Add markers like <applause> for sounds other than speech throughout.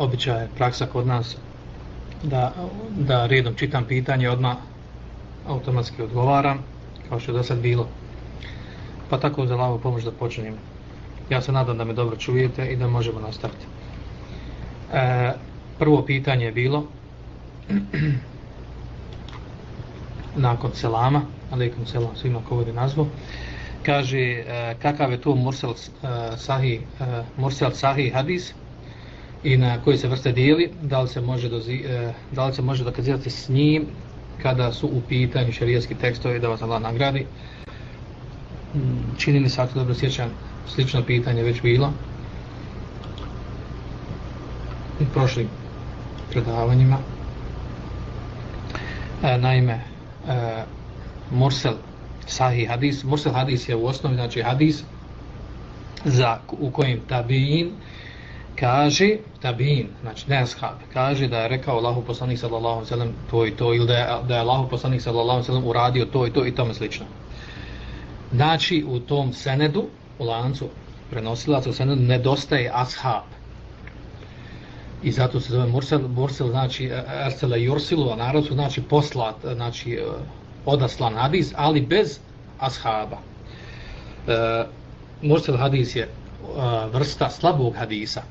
običaj praksa kod nas da, da redom čitam pitanje odmah automatski odgovaram kao što je do sad bilo. Pa tako za lavu pomoć da počnem. Ja se nadam da me dobro čujete i da možemo nastaviti. E, prvo pitanje je bilo <clears throat> nakon selama alaikum selam svima ko vodi nazvu kaže e, kakav je to mursel e, sahih e, mursel sahih hadis? I na koji se vrste dijeli, da li se može, dozi, e, da li se može dokazivati s njim kada su u pitanju šarijetski tekstovi da vas Allah nagradi. Mm, čini mi se ako dobro sjećam, slično pitanje već bilo u prošlim predavanjima. E, naime, e, Mursel Sahih Hadis, Mursel Hadis je u osnovi, znači Hadis za, u kojem tabiin kaže tabin, znači ne ashab, kaže da je rekao Allahu poslanik sallallahu alejhi ve sellem to i to ili da je, da je Allahu poslanik sallallahu alejhi ve sellem uradio to i to i tome slično. Znači u tom senedu, u lancu prenosilaca u senedu nedostaje ashab. I zato se zove mursel, mursel znači e, e, ersele jursilu, a narod su znači poslat, znači e, odaslan hadis, ali bez ashaba. E, mursel hadis je vrsta slabog hadisa,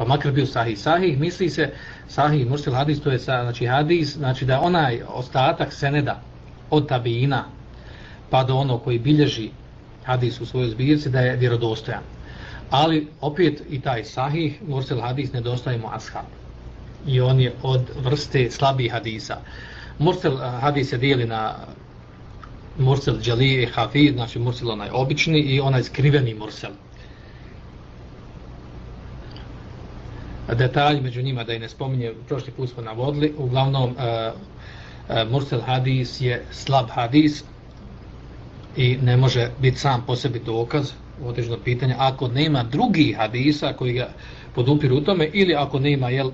pa makar bio sahih. Sahih misli se, sahih mursil hadis, to je sa, znači hadis, znači da onaj ostatak seneda od tabina pa do ono koji bilježi hadis u svojoj zbirci da je vjerodostojan. Ali opet i taj sahih mursil hadis nedostaje mu ashab. I on je od vrste slabih hadisa. Mursel eh, hadis se dijeli na mursel džalije hafid, znači mursel onaj obični i onaj skriveni mursel. Detalji među njima da i ne spominje, prošli put smo navodili, uglavnom e, e, Mursel hadis je slab hadis i ne može biti sam po sebi dokaz u određeno pitanje, ako nema drugi hadisa koji ga podupiru u tome ili ako nema jel,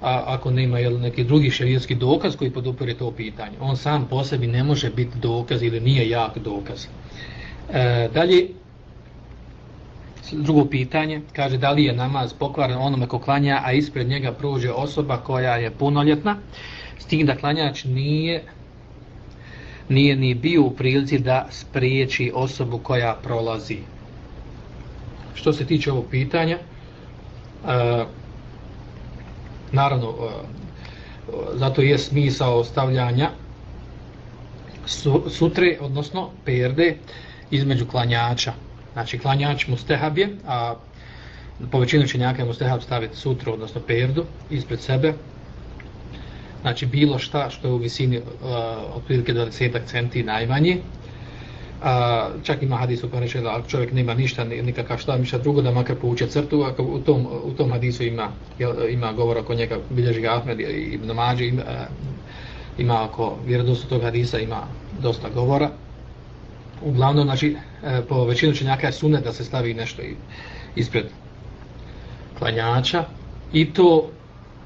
a, ako nema jel, neki drugi šerijski dokaz koji podupire to pitanje. On sam po sebi ne može biti dokaz ili nije jak dokaz. E, dalje, drugo pitanje, kaže da li je namaz pokvaren onome ko klanja, a ispred njega prođe osoba koja je punoljetna, s tim da klanjač nije nije ni bio u prilici da spriječi osobu koja prolazi. Što se tiče ovog pitanja, e, naravno, e, zato je smisao ostavljanja su, sutre, odnosno perde, između klanjača. Znači, klanjač mustehab je, a po većinu činjaka je mustehab staviti sutru, odnosno perdu, ispred sebe. Znači, bilo šta što je u visini uh, otprilike 20 centi najmanji. Uh, čak ima hadis u kojem pa reče da čovjek nema ništa, nikakav šta, ništa drugo, da makar pouče crtu, ako u tom, u tom hadisu ima, ima govor oko njega, bilježi ga Ahmed i Ibn Mađi, ima, uh, ima oko vjerodostu tog hadisa, ima dosta govora uglavnom, znači, e, po većinu čenjaka je sunet da se stavi nešto ispred klanjača i to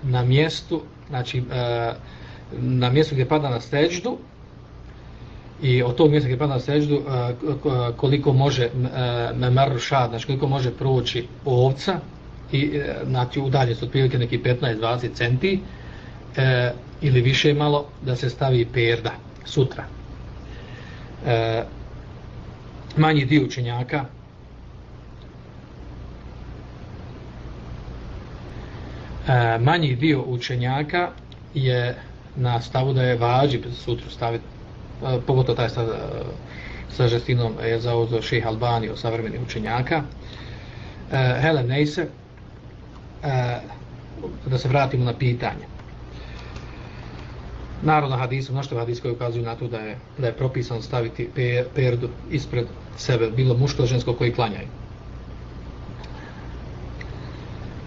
na mjestu, znači, e, na mjestu gdje pada na steđdu i od tog mjesta gdje pada na steđdu e, koliko može memaru šad, znači koliko može proći ovca i znači udalje su otprilike neki 15-20 centi ili više malo da se stavi perda sutra manji dio učenjaka. E, manji dio učenjaka je na stavu da je vađib sutru staviti e, pogotovo taj sa, e, sa žestinom je zauzeo ših Albani od savremenih učenjaka. E, Helen Neise e, da se vratimo na pitanje. Narodno hadisu, mnoštvo hadis koji ukazuju na to da je, da je propisano staviti perdu ispred sebe, bilo muško ili žensko koji klanjaju.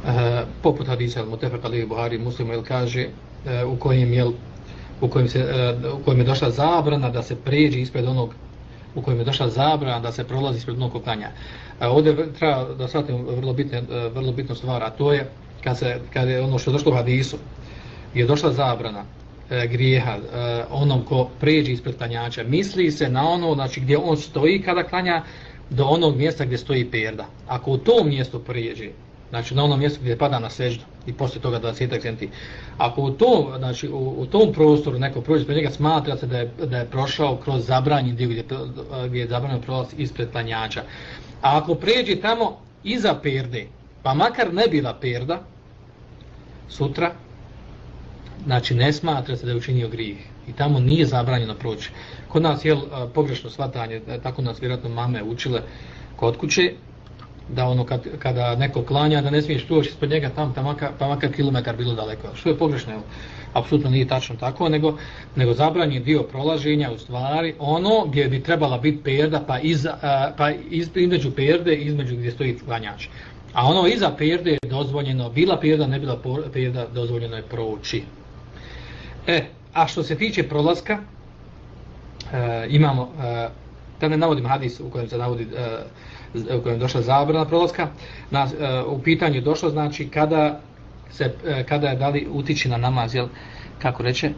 E, poput hadisa Al-Mutefak Ali Buhari muslimu jel kaže e, u kojem je u kojem, se, e, u kojem je došla zabrana da se pređe ispred onog u kojem je došla zabrana da se prolazi ispred onog ko klanja. E, ovdje treba da shvatimo vrlo, bitne, vrlo bitnu stvar, a to je kad, se, kad je ono što je došlo u hadisu je došla zabrana e, grijeha e, onom ko pređe ispred klanjača. Misli se na ono znači, gdje on stoji kada klanja do onog mjesta gdje stoji perda. Ako u tom mjestu pređe znači na onom mjestu gdje pada na seždu i poslije toga 20 centi. Ako u tom, znači, u, u tom prostoru neko prođe ispred njega, smatra se da je, da je prošao kroz zabranjen dio gdje, gdje je zabranjen prolaz ispred planjača. A ako pređe tamo iza perde, pa makar ne bila perda, sutra, znači ne smatra se da je učinio grijeh. I tamo nije zabranjeno proći. Kod nas je pogrešno svatanje, e, tako nas vjerojatno mame učile kod kuće, da ono kad, kada neko klanja da ne smiješ proći ispod njega tam pa makar, pa makar kilometar bilo daleko što je pogrešno evo apsolutno nije tačno tako nego nego zabranjen dio prolaženja u stvari ono gdje bi trebala biti perda pa iza pa iz, između perde između gdje stoji klanjač a ono iza perde je dozvoljeno bila perda ne bila perda dozvoljeno je proći e a što se tiče prolaska e, imamo e, da ne navodim hadis u kojem se navodi e, u kojem je došla zabrana prolaska, na, e, u pitanju je došlo, znači, kada, se, e, kada je dali utiči na namaz, jel, kako reče,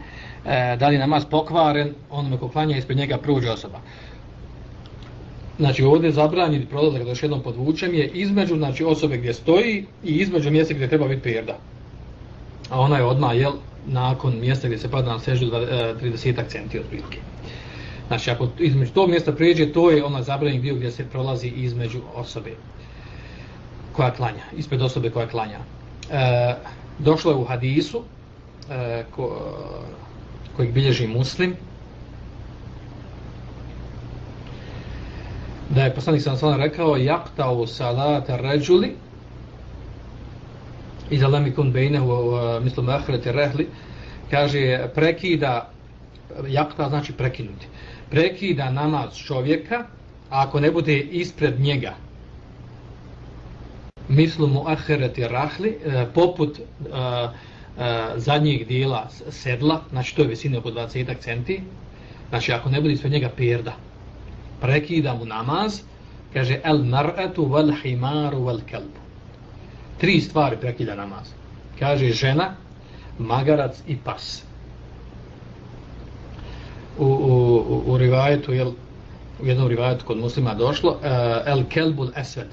e, da li namaz pokvaren, onome ko klanja ispred njega prođe osoba. Znači, ovdje zabranjeni prolazak, da još jednom podvučem, je između znači, osobe gdje stoji i između mjesta gdje treba biti perda. A ona je odmah, jel, nakon mjesta gdje se pada na seždu 30 e, centi od prilike. Znači, ako između tog mjesta prijeđe, to je ona zabranjen dio gdje se prolazi između osobe koja klanja, ispred osobe koja klanja. E, došlo je u hadisu, e, ko, kojeg bilježi muslim, da je poslanik sam sam rekao jakta u salata ređuli i za lemikun bejnehu uh, mislim ahirete rehli kaže prekida jakta znači prekinuti prekida namaz čovjeka, a ako ne bude ispred njega, mislu mu ahereti rahli, uh, poput e, zadnjeg dijela sedla, znači to je visine oko 20 centi, znači ako ne bude ispred njega perda, prekida mu namaz, kaže el mar'atu wal himaru wal kelbu. Tri stvari prekida namaz. Kaže žena, magarac i pas u, u, u rivajetu, jel, u jednom rivajetu kod muslima došlo, uh, el kelbul esved,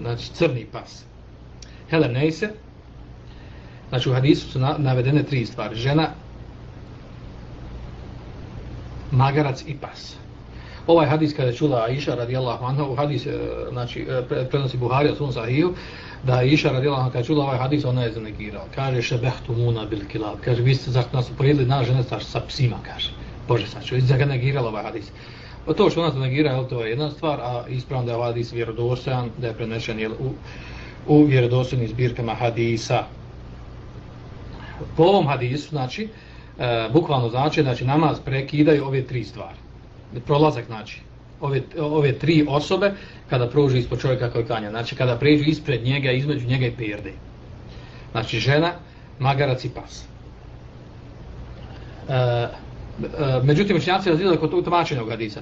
znači crni pas. Hele Neise, znači u hadisu su na, navedene tri stvari, žena, magarac i pas. Ovaj hadis kada je čula Aisha radijallahu anha, u hadis, e, znači, e, prenosi Buhari od svom sahiju, da Aisha radijallahu anha kada je čula ovaj hadis, ona je zanegirala. Kaže, šebehtu muna bil kilab. Kaže, vi ste zašto nas upojedili na žene sa psima, kaže. Bože, sad ću, ste negirala ovaj hadis. O to što ona zanegira, negira, to je jedna stvar, a ispravno da je ovaj hadis vjerodostojan, da je prenešen jel, u, u vjerodostojnim zbirkama hadisa. Po ovom hadisu, znači, e, bukvalno znači, znači, namaz prekidaju ove tri stvari prolazak znači ove, ove tri osobe kada prođu ispod čovjeka koji klanja. Znači kada pređu ispred njega između njega i perde znači žena magarac i pas. E, e, međutim učenjaci razvijeli kod tumačenja ovog hadisa.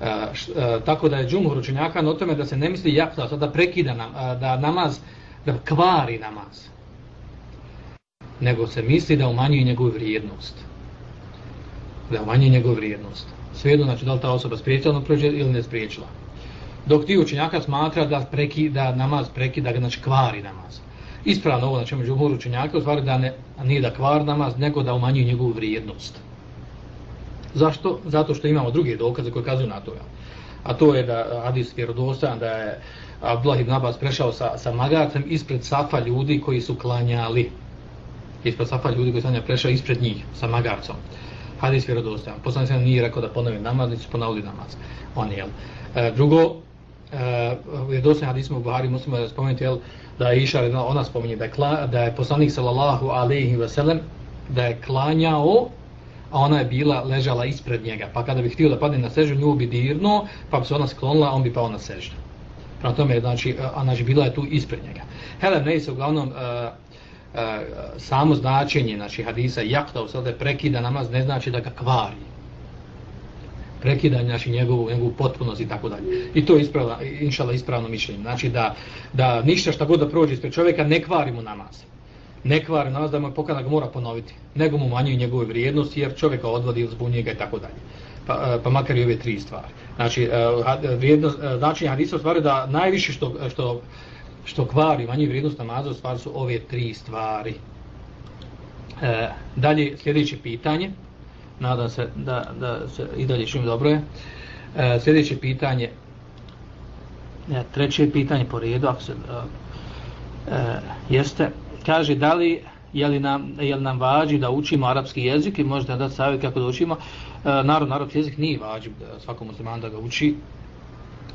E, e, tako da je džumhur učenjaka na tome da se ne misli jakta da prekida nam, e, da namaz da kvari namaz. Nego se misli da umanjuje njegovu vrijednost. Da umanjuje njegovu vrijednost svejedno znači da li ta osoba spriječila na ili ne spriječila. Dok ti učenjaka smatra da preki, da namaz prekida, da ga znači kvari namaz. Ispravno ovo znači među umor učenjaka stvari da ne, nije da kvar namaz, nego da umanjuje njegovu vrijednost. Zašto? Zato što imamo druge dokaze koje kazuju na to. A to je da Adis vjerodostan da je Abdullah ibn Abbas prešao sa, sa magarcem ispred safa ljudi koji su klanjali. Ispred safa ljudi koji su klanjali prešao ispred njih sa magarcom hadis vjerodostojan. Poslanik sam nije rekao da ponovi namaz, niti su ponovili namaz. On je, e, drugo, e, vjerodostojan hadis u Buhari muslima da spomenuti, jel, da je Iša, ona spominje, da je, kla, da je poslanik sallallahu alaihi wa sallam, da je klanjao, a ona je bila, ležala ispred njega. Pa kada bi htio da padne na sežu, nju bi dirno, pa bi se ona sklonila, on bi pao na sežu. Prema tome, znači, e, a, znači, bila je tu ispred njega. Helen Neise, uglavnom, uh, E, E, samo značenje znači hadisa jakta u sada prekida namaz ne znači da ga kvari. Prekidanje znači njegovu, njegovu potpunost i tako dalje. I to je ispravno, inšala ispravno mišljenje. Znači da, da ništa šta god da prođe ispred čovjeka ne kvari mu namaz. Ne kvari namaz da mu pokada ga mora ponoviti. Nego mu manjuje njegove vrijednosti jer čovjeka odvodi ili zbunje ga i tako dalje. Pa, e, pa makar i ove tri stvari. Znači, e, vrijednost, znači hadisa u stvari da najviše što, što što kvari manji vrijednost namaza, u stvari su ove tri stvari. E, dalje, sljedeće pitanje, nadam se da, da se i dalje čim dobro je. E, sljedeće pitanje, e, treće pitanje po redu, ako se, e, e, jeste, kaže, da li, je li, nam, je li nam vađi da učimo arapski jezik i možete dati savjet kako da učimo? E, narod, arapski jezik nije vađi e, svakom musliman da ga uči.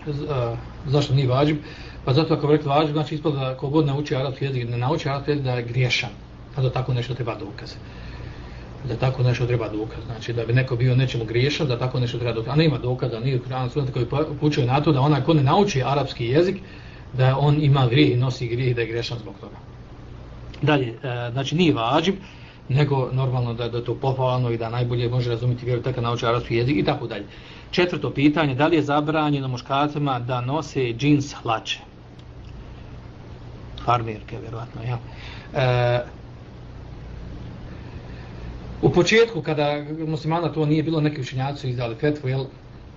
E, zašto nije vađi? Pa zato ako rekli vađi, znači ispod da kogod ne uči arapski jezik, ne nauči arapski jezik da je griješan. Pa da tako nešto treba dokaz. Da tako nešto treba dokaz. Znači da bi neko bio nečemu griješan, da tako nešto treba dokaz. A nema dokaza, nije Kur'an sunnet koji pa- pučuje na to da onaj ko ne nauči arapski jezik, da on ima grijeh i nosi grijeh da je griješan zbog toga. Dalje, e, znači nije vađib, nego normalno da, da to pohvalno i da najbolje može razumjeti vjeru tako nauči arapski jezik i tako dalje. Četvrto pitanje, da li je zabranjeno muškarcima da nose džins hlače? Farmerke, vjerovatno, ja. E, u početku, kada muslimana to nije bilo, neki učenjaci su izdali fetvu, jel,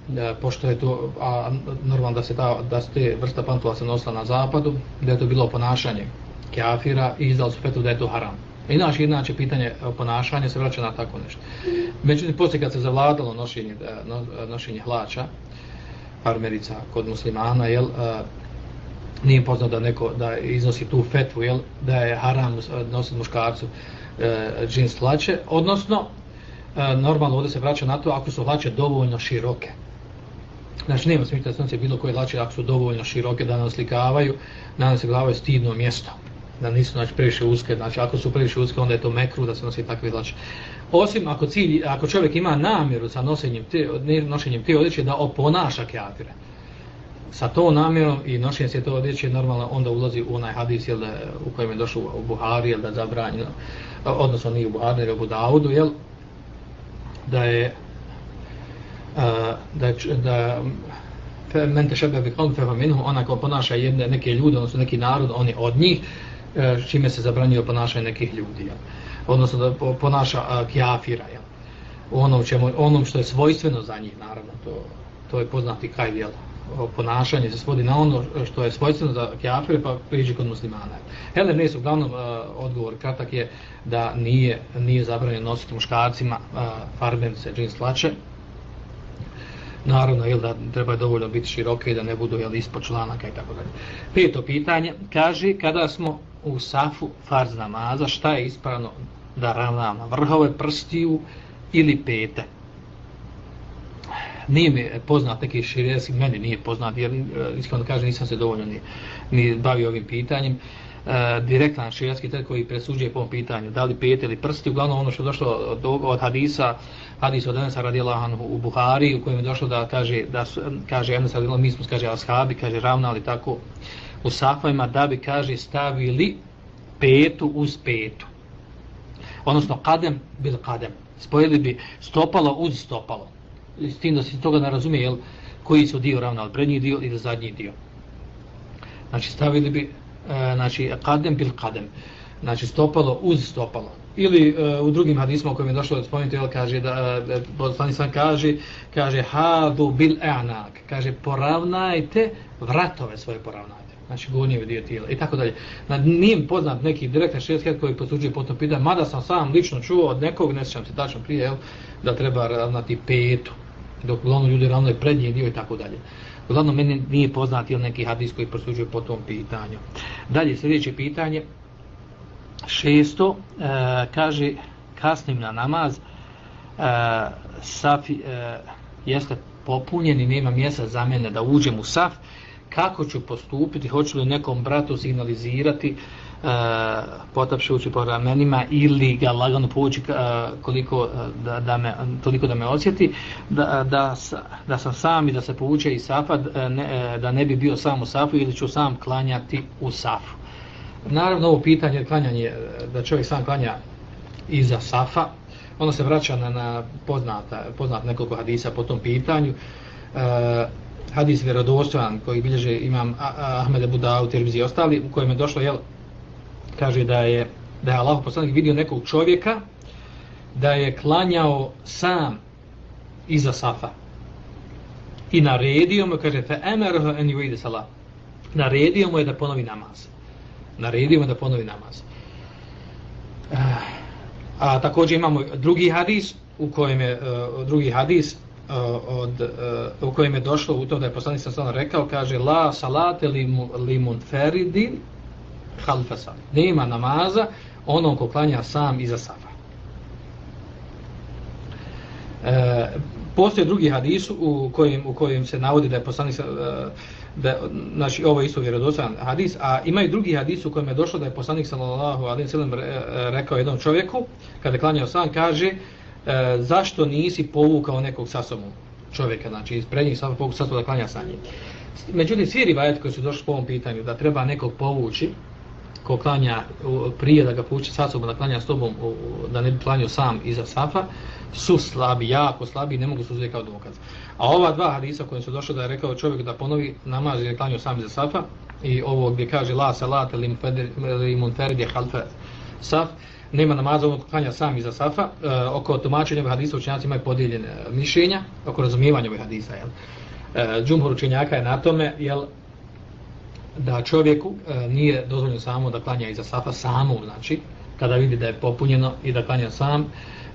da, pošto je to, a normalno da se ta, da se te vrsta pantula se nosila na zapadu, da je to bilo ponašanje kafira i izdali su fetvu da je to haram. Inače, inače pitanje ponašanja se vraća na tako nešto. Međutim, poslije kad se zavladalo nošenje, e, no, nošenje hlača, farmerica kod muslimana, jel, e, nije poznato da neko da iznosi tu fetvu, jel, da je haram nositi muškarcu e, džins hlače, odnosno, e, normalno ovdje se vraća na to ako su hlače dovoljno široke. Znači, nema smisla da se bilo koje hlače ako su dovoljno široke da nas slikavaju, da nas glavaju stidno mjesto da nisu znači previše uske, znači ako su previše uske onda je to mekru da se nosi takve hlače. Osim ako cilj, ako čovjek ima namjeru sa nošenjem te, nošenjem te odjeće da oponaša kafire. Sa to namjerom i nošenje se to odjeće normalno onda ulazi u onaj hadis jel, u kojem je došao u Buhari, jel, da je zabranjeno, odnosno nije u Buhari, nego u Daudu, jel, da je da je, da men te šebe bi konfe minhu, ona ko ponaša jedne, neke ljude, odnosno neki narod, oni od njih, e, čime se zabranjuje ponašanje nekih ljudi, jel? odnosno da ponaša a, kjafira, ja. onom, čemu, onom što je svojstveno za njih, naravno, to, to je poznati kaj, jel, ponašanje se svodi na ono što je svojstveno za kjafire, pa priđi kod muslimana. Hele, ne uglavnom, e, odgovor kratak je da nije, nije zabranjeno nositi muškarcima e, farbence, džins tlače, naravno jel da treba dovoljno biti široke i da ne budu jel ispod članaka i tako dalje. Peto pitanje kaže kada smo u safu farz namaza, šta je ispravno da ravnamo? Vrhove prstiju ili pete? Nije mi poznat neki širijski, meni nije poznat, jer e, iskreno kažem nisam se dovoljno ni, ni bavio ovim pitanjem. E, direktan širijski tek koji presuđuje po ovom pitanju, da li pete ili prsti, uglavnom ono što je došlo od, od hadisa, hadis od Enesa anhu u Buhari, u kojem je došlo da kaže, da su, kaže Enesa radijela, mi smo, kaže, ashabi, kaže, ravnali tako, u safajima da bi, kaže, stavili petu uz petu. Odnosno, kadem bil kadem. Spojili bi stopalo uz stopalo. S tim da se toga ne razumije, jel, koji su dio ravna, ali prednji dio ili zadnji dio. Znači, stavili bi, e, znači, kadem bil kadem. Znači, stopalo uz stopalo. Ili e, u drugim hadismom kojim je došlo da spomenuti, jel, kaže, da, e, poslani sam kaže, kaže, hadu bil e'anak. Kaže, poravnajte vratove svoje poravnajte znači gornji dio tijela i tako dalje. Na njim poznat neki direktan šerijat koji posuđuje potom pita, mada sam sam lično čuo od nekog, ne sjećam se tačno prije, jel, da treba ravnati petu, dok uglavnom ljudi ravnaju prednji dio i tako dalje. Uglavnom meni nije poznat ili neki hadis koji prosuđuje po tom pitanju. Dalje, sljedeće pitanje, šesto, e, kaže, kasnim na namaz, e, saf e, jeste popunjen i nema mjesta za mene da uđem u saf, kako ću postupiti, hoću li nekom bratu signalizirati e, E, potapšujući po ramenima ili ga lagano povući e, koliko, e, da, da me, toliko da me osjeti, da, da, da sam sam i da se povuče i safa, ne, da ne bi bio sam u safu ili ću sam klanjati u safu. Naravno, ovo pitanje klanjanje, da čovjek sam klanja iza safa, ono se vraća na, na poznata, poznat nekoliko hadisa po tom pitanju. e, hadis vjerodostojan koji bilježe imam Ahmed Abu Dawud, Tirmizi i ostali, u kojem je došlo, jel, kaže da je, da je Allah poslanik vidio nekog čovjeka da je klanjao sam iza safa i naredio mu, kaže, fe emerhu en yuide salah. naredio mu je da ponovi namaz. Naredio mu da ponovi namaz. Uh, a također imamo drugi hadis u kojem je uh, drugi hadis uh, od, uh, u kojem je došlo u to da je poslanik sam rekao kaže la salate li halfa sam. Nema namaza onom ko klanja sam iza safa. E, postoje drugi hadis u kojem, u kojem se navodi da je poslanik e, da znači ovo je isto vjerodostojan hadis a ima i drugi hadis u kojem je došlo da je poslanik sallallahu alejhi ve e, rekao jednom čovjeku kada je klanjao sam kaže e, zašto nisi povukao nekog sa sobom čovjeka znači iz prednjih safa povukao sa da klanja sa njim međutim svi rivajati koji su došli po ovom pitanju da treba nekog povući ko klanja prije da ga povuče sa sobom da klanja s tobom da ne bi klanio sam iza safa su slabi, jako slabi ne mogu se uzeti kao dokaz. A ova dva hadisa kojim su došli da je rekao čovjek da ponovi namaz je klanio sam iza safa i ovo gdje kaže la salat ili munferid halfe saf nema namaza ono klanja sam iza safa e, oko tumačenja ovih hadisa učenjaci imaju podijeljene mišljenja oko razumijevanja ovih hadisa jel? E, džumhur učenjaka je na tome jel, da čovjeku e, nije dozvoljeno samo da klanja iza safa samo znači kada vidi da je popunjeno i da klanja sam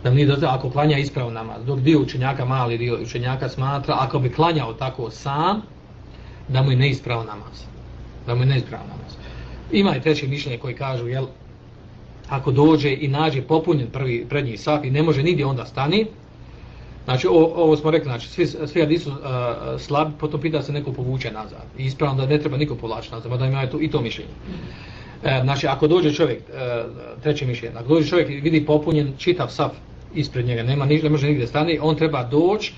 da nije dozvoljeno ako klanja ispravo namaz. Dok dio učenjaka mali dio učenjaka smatra ako bi klanjao tako sam da mu je neispravo namaz. Da mu je neispravo namaz. Ima i treće mišljenje koji kažu jel ako dođe i nađe popunjen prvi prednji saf i ne može nigdje onda stani Znači, ovo, ovo smo rekli, znači, svi, svi hadisi su uh, slabi, potom pita se neko povuče nazad. I ispravno da ne treba niko povlači nazad, mada da ima to, i to mišljenje. E, znači, ako dođe čovjek, e, treće mišljenje, ako dođe čovjek i vidi popunjen čitav saf ispred njega, nema ništa, ne može nigdje stani, on treba doći,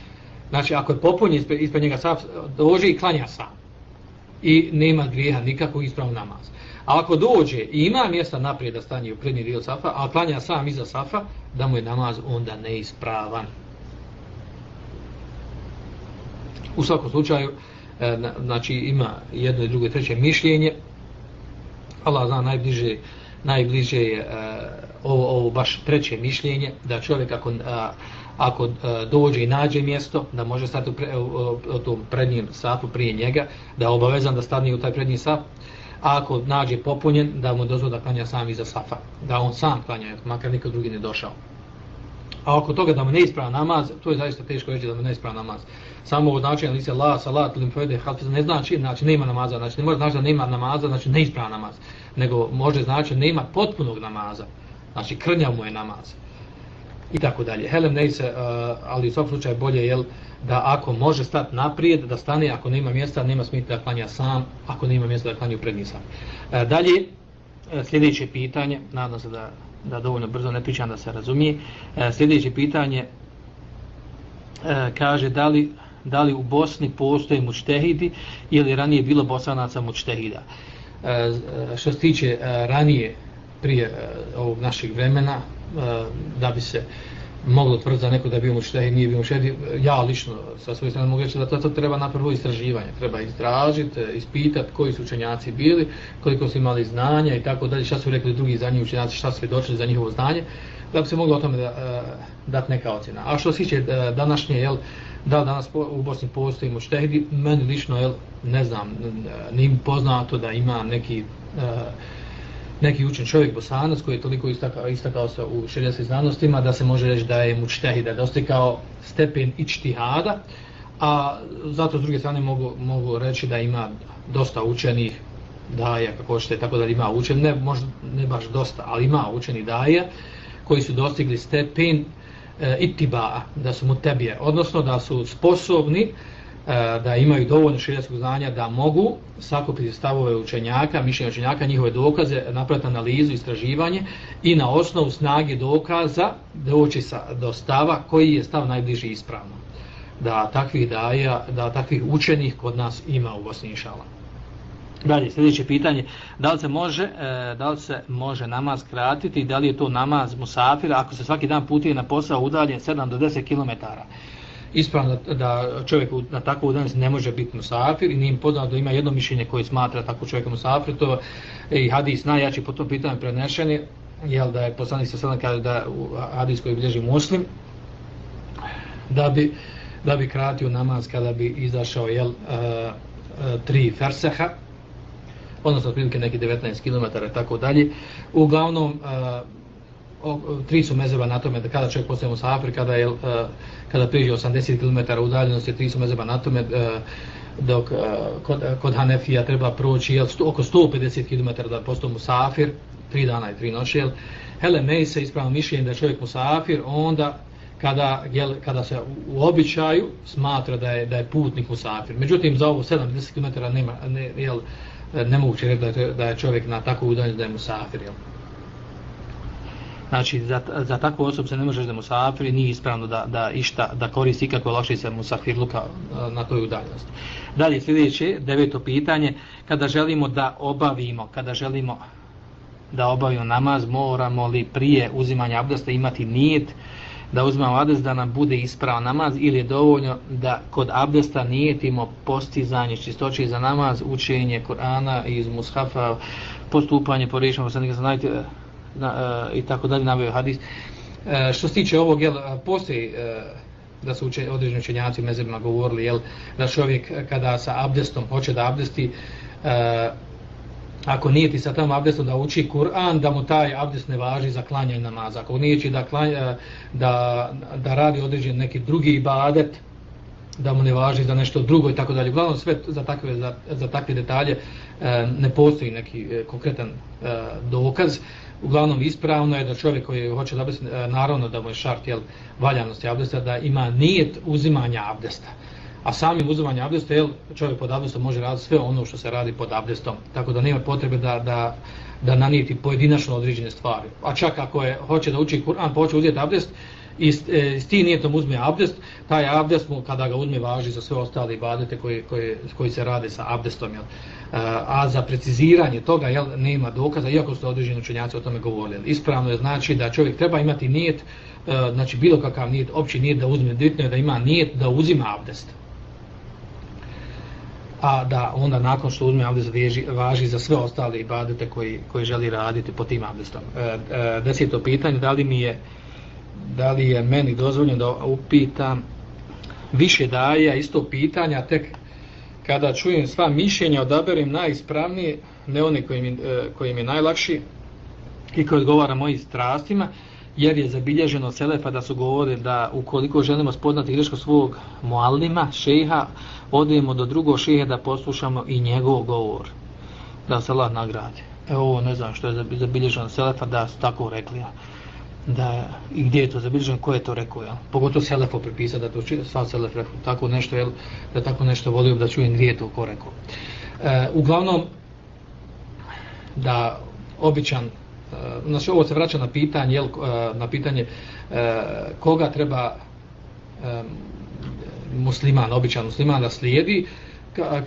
znači, ako je popunjen ispred, ispred njega saf, dođe i klanja sam. I nema grijeha nikakvog ispravnog namaz. A ako dođe i ima mjesta naprijed da stanje u prednji dio safa, a klanja sam iza safa, da mu je namaz onda neispravan. U svakom slučaju, e, znači ima jedno i drugo i treće mišljenje. Allah zna najbliže, najbliže je e, ovo, ovo baš treće mišljenje, da čovjek ako, a, ako a, dođe i nađe mjesto, da može stati u, pre, u, u, tom prednjem sapu prije njega, da je obavezan da stane u taj prednji saf, a ako nađe popunjen, da mu dozvo da klanja sam iza safa, da on sam klanja, makar niko drugi ne došao. A oko toga da mu ne isprava namaz, to je zaista teško reći da mu ne isprava namaz. Samo ovo znači, ali se la, salat, lim fede, hafiz, ne znači, znači nema namaza, znači ne može znači da nema namaza, znači ne isprava namaz. Nego može znači nema potpunog namaza, znači krnjav mu je namaz. I tako dalje. Helem ne se, uh, ali u svakom slučaju bolje je da ako može stati naprijed, da stane, ako nema mjesta, nema smita da klanja sam, ako nema mjesta da klanja u prednji sam. Uh, dalje, uh, sljedeće pitanje, nadam se da da dovoljno brzo ne pričam da se razumije. E, sljedeće pitanje e, kaže da li, da li u Bosni postoje mučtehidi ili ranije bilo bosanaca mučtehida. E, e što se tiče e, ranije prije e, ovog našeg vremena e, da bi se moglo tvrditi za neko da je bio mučtehid, nije bio mučtehid, ja lično sa svoje strane mogu reći da to, to treba na prvo istraživanje, treba istražiti, e, ispitati koji su učenjaci bili, koliko su imali znanja i tako dalje, šta su rekli drugi za njih učenjaci, šta su svjedočili za njihovo znanje, da bi se moglo o tome da, e, uh, dati neka ocjena. A što se tiče e, današnje, jel, da danas po, u Bosni postoji mučtehidi, meni lično, jel, ne znam, nim poznato da ima neki uh, neki učen čovjek bosanac koji je toliko istakao, istakao se u šerijaskim znanostima da se može reći da je mučtehi, da je dostikao stepen ičtihada, a zato s druge strane mogu, mogu reći da ima dosta učenih daja, kako hoćete, tako da ima učen, ne, možda, ne baš dosta, ali ima učeni daja koji su dostigli stepen e, itibaa, da su mu tebije, odnosno da su sposobni E, da imaju dovoljno širijaskog znanja da mogu sakupiti stavove učenjaka, mišljenja učenjaka, njihove dokaze, napraviti analizu, istraživanje i na osnovu snage dokaza doći sa, do stava koji je stav najbliži ispravno. Da takvih daja, da takvih učenih kod nas ima u Bosni Inšala. Dalje, sljedeće pitanje, da li se može, e, da li se može namaz kratiti, da li je to namaz musafira, ako se svaki dan putuje na posao udaljen 7 do 10 kilometara, ispravno da čovjek na takvu danas ne može biti musafir i nije im poznao da ima jedno mišljenje koje smatra tako čovjeka musafir, to je i hadis najjači po tom pitanju prenešeni, jel da je poslanik sa sada kaže da u hadis koji bilježi muslim, da bi, da bi kratio namaz kada bi izašao jel, uh, tri ferseha, odnosno otprilike neki 19 km i tako dalje. Uglavnom, e, o, tri su mezeba na tome da kada čovjek postane Musafir, kada, je, e, kada prijeđe 80 km udaljenosti, tri su mezeba na tome e, dok e, kod, kod Hanefija treba proći jel, oko 150 km da postane Musafir, tri dana i tri noći. Jel. Hele, mej se ispravno mišljenje da je čovjek Musafir, onda kada, jel, kada se u običaju smatra da je, da je putnik Musafir. Međutim, za ovo 70 km nema, ne, jel, nemoguće reći da je, da je čovjek na takvu udaljenost da je Musafir. Jel. Znači, za, za takvu osobu se ne možeš da Musafir nije ispravno da, da, išta, da koristi ikakve lakšice Musafir luka e, na toj udaljenosti. Dalje, sljedeće, deveto pitanje, kada želimo da obavimo, kada želimo da obavimo namaz, moramo li prije uzimanja abdesta imati nijet, da uzmemo abdest da nam bude ispravan namaz ili je dovoljno da kod abdesta nijetimo postizanje čistoće za namaz, učenje Korana iz Mushafa, postupanje po riječima poslanika sa najte E, i tako dalje naveo hadis. Uh, što se tiče ovog, jel, postoji uh, da su uče, određeni učenjaci mezirima govorili, jel, da čovjek kada sa abdestom hoće da abdesti, uh, ako nije ti sa tom abdestom da uči Kur'an, da mu taj abdest ne važi za klanjanje namaza. Ako nije će da, klanja, da, da radi određen neki drugi ibadet, da mu ne važi za nešto drugo i tako dalje. Uglavnom sve za takve, za, za takve detalje e, ne postoji neki e, konkretan e, dokaz. Uglavnom ispravno je da čovjek koji hoće da abdest, e, naravno da mu je šart jel, valjanosti abdesta, da ima nijet uzimanja abdesta a samim uzimanjem abdesta, jel, čovjek pod abdestom može raditi sve ono što se radi pod abdestom, tako da nema potrebe da, da, da nanijeti pojedinačno određene stvari. A čak ako je, hoće da uči Kur'an, pa hoće uzeti abdest, i s, e, s tim nijetom uzme abdest, taj abdest mu kada ga uzme važi za sve ostale ibadete koji, koji, koji se rade sa abdestom. Jel. E, a za preciziranje toga jel, nema dokaza, iako su određeni učenjaci o tome govorili. Ispravno je znači da čovjek treba imati nijet, e, znači bilo kakav nijet, opći nijet da uzme, bitno je da ima nijet da uzima abdest a da onda nakon što uzme abdest veži, važi za sve ostale ibadete koji, koji želi raditi po tim abdestom. E, e, deseto pitanje, da li mi je da li je meni dozvoljeno da upitam više daje isto pitanja, tek kada čujem sva mišljenja, odaberem najispravnije, ne one koji mi, e, koji mi je najlakši i koji odgovara mojim strastima, jer je zabilježeno Selefa da su govore da ukoliko želimo spoznati grešku svog muallima, šeha, odemo do drugog šeha da poslušamo i njegov govor. Da se Allah nagradi. Evo ovo ne znam što je zabilježeno Selefa da su tako rekli. Da, I gdje je to zabilježeno, ko je to rekao. jel? Pogotovo Selefo prepisao da to čita, sva Selef rekao. Tako nešto, jel, da tako nešto volio da čujem gdje je to ko rekao. E, uglavnom, da običan e, znači ovo se vraća na pitanje jel, e, na pitanje e, koga treba e, musliman, običan musliman da slijedi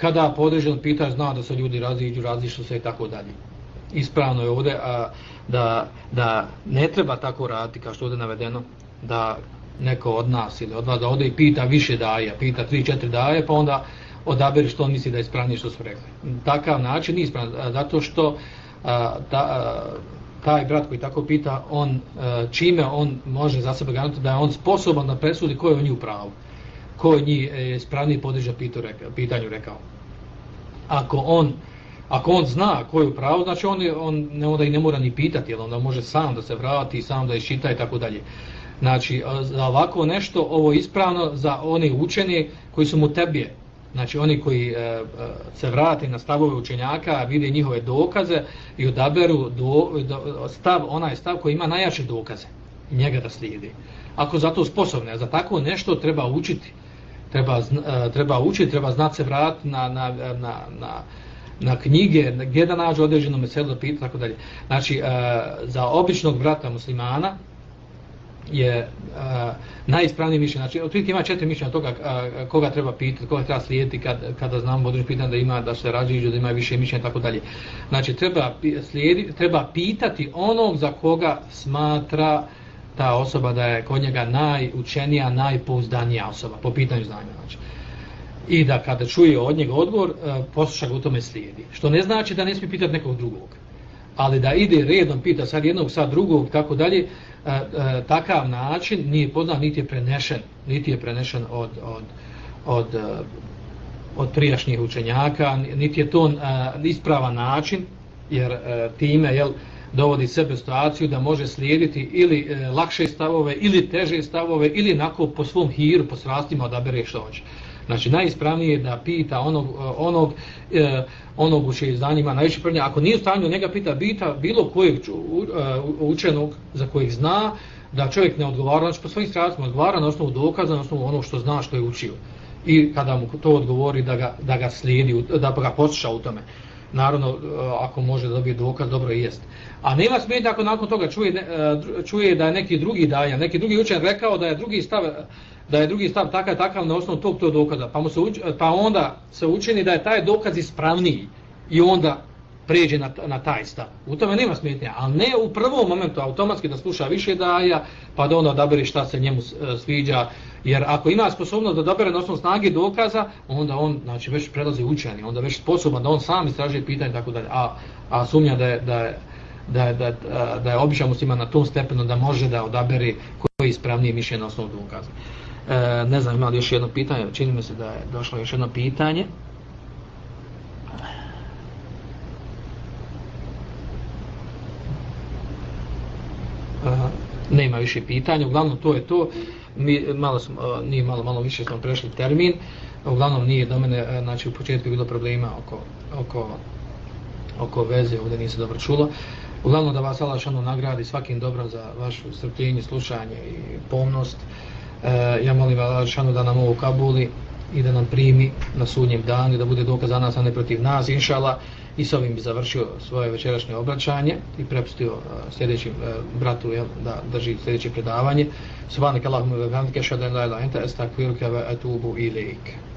kada po određenom pitanju zna da se ljudi raziđu, različu se i tako dalje. Ispravno je ovdje a, da, da ne treba tako raditi kao što ovdje navedeno da neko od nas ili od vas da ode i pita više daje, pita 3-4 daje pa onda odaberi što on misli da je ispravnije što su rekli. Takav način nije ispravno, zato što a, da, a, taj brat koji tako pita, on a, čime on može za sebe garantovati da je on sposoban da presudi ko je on nju pravo, Ko je njih e, spravniji pitanju rekao. Ako on Ako on zna koju je pravo, znači on, on ne onda i ne mora ni pitati, jer onda može sam da se vrati, sam da iščita i tako dalje. Znači, za ovako nešto, ovo je ispravno za oni učeni koji su mu tebije, Znači oni koji e, e se vrati na stavove učenjaka, vide njihove dokaze i odaberu do, do, stav, onaj stav koji ima najjače dokaze, njega da slijedi. Ako zato sposobne, za tako nešto treba učiti, treba, e, treba učiti, treba znati se vratiti na, na, na, na, na knjige, gdje da nađe određeno meselo, pita, tako dalje. Znači, e, za običnog brata muslimana, je e, najispravnije najispravniji mišljenje. Znači, otprilike ima četiri mišljenja toga koga treba pitati, koga treba slijediti kad, kada znamo određenje pitanje da ima da se rađiđu, da ima više mišljenja tako dalje. Znači, treba, slijedi, treba pitati onog za koga smatra ta osoba da je kod njega najučenija, najpouzdanija osoba po pitanju znanja. Znači. I da kada čuje od njega odgovor, e, posluša ga u tome slijedi. Što ne znači da ne smije pitati nekog drugog. Ali da ide redom, pita sad jednog, sad drugog, kako dalje, e, e, takav način nije poznat, niti je prenešen, niti je prenešen od, od, od, od prijašnjih učenjaka, niti je to ispravan način, jer time jel, dovodi sebe u situaciju da može slijediti ili lakše stavove, ili teže stavove, ili nako po svom hiru, po srastima odabere što hoće. Znači, najispravnije je da pita onog, onog, e, onog u čiji znanjima najviše prnje. Ako nije u stanju, njega pita bita bilo kojeg e, učenog za kojih zna, da čovjek ne odgovara, znači po svojim strastima odgovara na osnovu dokaza, na osnovu onog što zna što je učio. I kada mu to odgovori da ga, da ga slijedi, da ga posluša u tome. Naravno, e, ako može da dobije dokaz, dobro i jest. A nema smijeti ako nakon toga čuje, čuje da je neki drugi daja, neki drugi učen rekao da je drugi stav da je drugi stav takav takav na osnovu tog tog dokaza, pa, mu se uči, pa onda se učini da je taj dokaz ispravniji i onda pređe na, na taj stav. U tome nema smetnja, ali ne u prvom momentu automatski da sluša više daja, pa da onda odabere šta se njemu e, sviđa. Jer ako ima sposobnost da odabere na osnovu snage dokaza, onda on znači, već prelazi učenje, onda već sposoban da on sam istražuje pitanje tako dalje. A, a sumnja da je, da je, da je, da da je običan muslima na tom stepenu da može da odabere koji je ispravnije mišljenje na osnovu dokaza. E, ne znam, ima li još jedno pitanje, čini mi se da je došlo još jedno pitanje. E, nema više pitanja, uglavnom to je to, mi malo smo, e, nije malo, malo više smo prešli termin, uglavnom nije do mene, e, znači u početku je bilo problema oko, oko, oko veze, ovdje nije se dobro čulo, uglavnom da vas Allah šano nagradi svakim dobrom za vašu strpljenje, slušanje i pomnost, e, ja molim Alaršanu da nam ovo kabuli i da nam primi na sudnjem danu da bude dokaz za nas, a ne protiv nas, inšala, i s ovim bi završio svoje večerašnje obraćanje i prepustio uh, sljedećim uh, bratu jel, da drži sljedeće predavanje. Subhanak Allahumma wa bihamdika ashhadu an la ilaha illa anta astaghfiruka wa atubu ilaik.